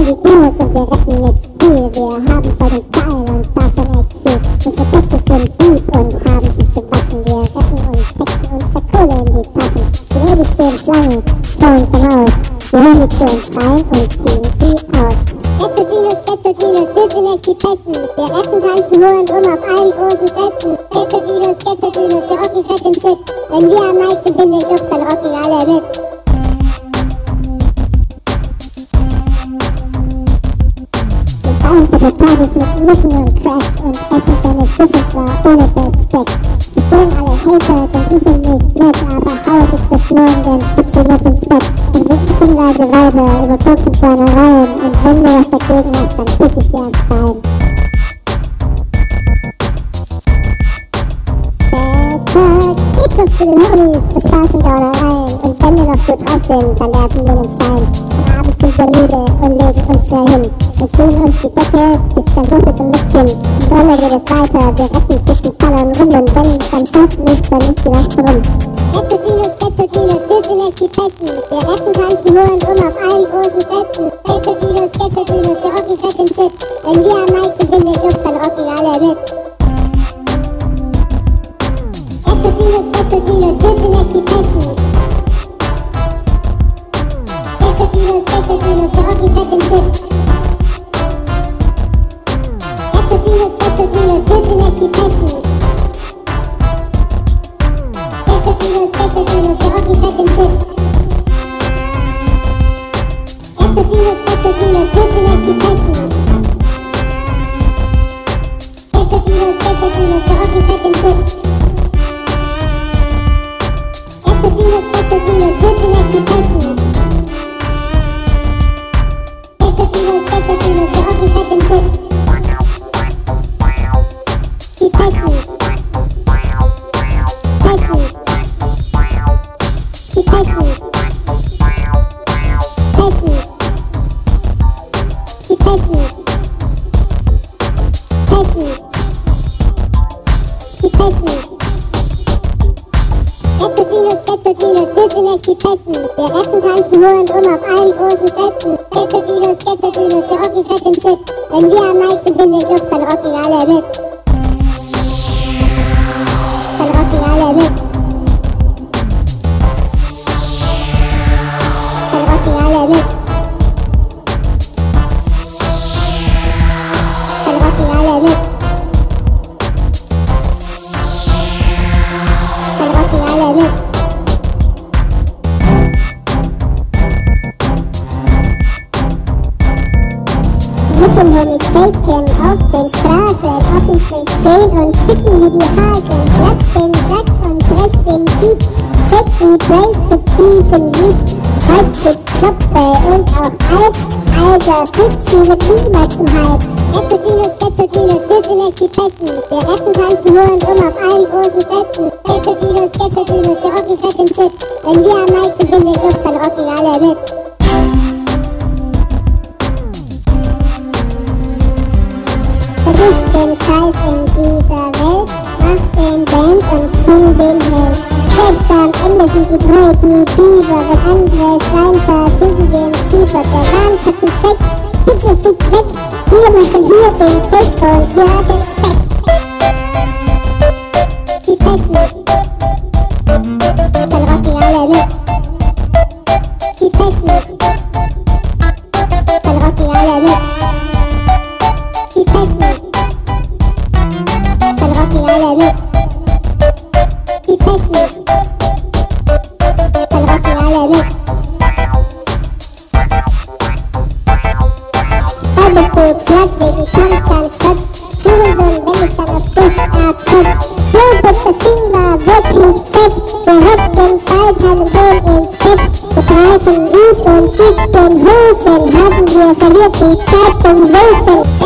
retten die Demos und wir retten mit Stil. Wir haben voll den Style und davon echt viel. Unsere Texte sind deep und haben sich gewaschen. Wir retten und texten unsere Kohle in die Taschen. Die Mädels stehen Schlange vor unserem Haus. Wir holen die zu uns rein und ziehen sie aus. Ghetto-Dinos, Ghetto-Dinos, wir sind echt die Besten. Wir retten, tanzen, holen um auf allen großen Festen. Ghetto-Dinos, Ghetto-Dinos, wir rocken fett den Shit. Wenn wir am Mic sind in den Clubs, dann rocken alle mit. Nutten und Crack und essen Beneficial zwar ohne Besteck. Wir sehen alle Hater, denn die sind nicht nett, aber Hau das Lohn, denn Fidschi muss ins Bett. Und wir singen leise weiter über Koks und Schweinereien und wenn du was dagegen hast, dann piss ich dir ans Bein. Geht's uns den Homies für Spaß und Gaunereien. Und wenn wir noch gut drauf sind, dann werfen wir den Stein. Am Abend sind wir müde und legen uns schnell hin. Uns die Decke bis dann dunkel zum Lichtkinn. Im Sommer geht es weiter, wir retten, kicken, ballern rum. Und wenn dann schafft nicht, dann ist die Nacht rum. Ghetto-Dinos, Ghetto-Dinos, wir sind echt die Besten. Wir retten, tanzen, holen um auf allen großen Festen. Ghetto-Dinos, Ghetto-Dinos, wir rocken fett den Shit. Wenn wir am Mic sind in den Clubs, dann rocken alle mit. Ghetto-Dinos, wir sind echt die Besten. Ghetto-Dinos, Ghetto-Dinos, wir rocken fett den Shit. Wenn wir am Mic sind in den Clubs, dann rocken alle mit. Faken auf den Straßen, offensichtlich gehen und ficken wie die Hasen. Klatsch den Sack und presst den Beat, check die Brains zu diesem Lied. Halbblitzkloppe und auch alt, alter Fidschi mit Lima zum Hype. Ghetto-Dinos, Ghetto-Dinos, wir sind echt die Besten. Wir retten, tanzen, holen um auf allen großen Festen. Ghetto-Dinos, Ghetto-Dinos, wir rocken fett den Shit. Wenn wir am den Scheiß in dieser Welt, mach den Band und kill den Held. Selbst am Ende sind sie treu, die Biber, wenn andere schreien, versinken wir im Fieber. Der Wahn packt den Check, Pitcher fliegt weg, wir machen hier den Fake und wir haben Speck. Ich dann auf dich abkotz. Yo, Bitch, das Ding war wirklich fett. Wir hocken bald, haben den ins Bett. Mit breiten Hut und dicken Hosen haben wir verliert die Zeit um Soßen.